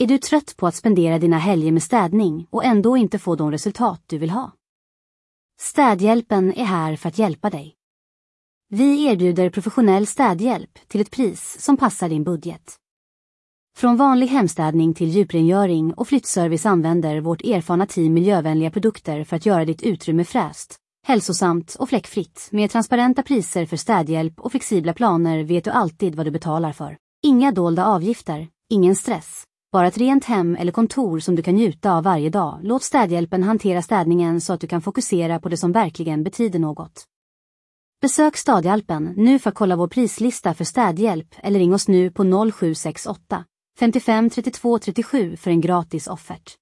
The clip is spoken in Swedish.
Är du trött på att spendera dina helger med städning och ändå inte få de resultat du vill ha? Städhjälpen är här för att hjälpa dig. Vi erbjuder professionell städhjälp till ett pris som passar din budget. Från vanlig hemstädning till djuprengöring och flyttservice använder vårt erfarna team miljövänliga produkter för att göra ditt utrymme fräscht, hälsosamt och fläckfritt. Med transparenta priser för städhjälp och flexibla planer vet du alltid vad du betalar för. Inga dolda avgifter, ingen stress. Bara ett rent hem eller kontor som du kan njuta av varje dag. Låt städhjälpen hantera städningen så att du kan fokusera på det som verkligen betyder något. Besök Stadhjälpen nu för att kolla vår prislista för städhjälp eller ring oss nu på 0768 55 32 37 för en gratis offert.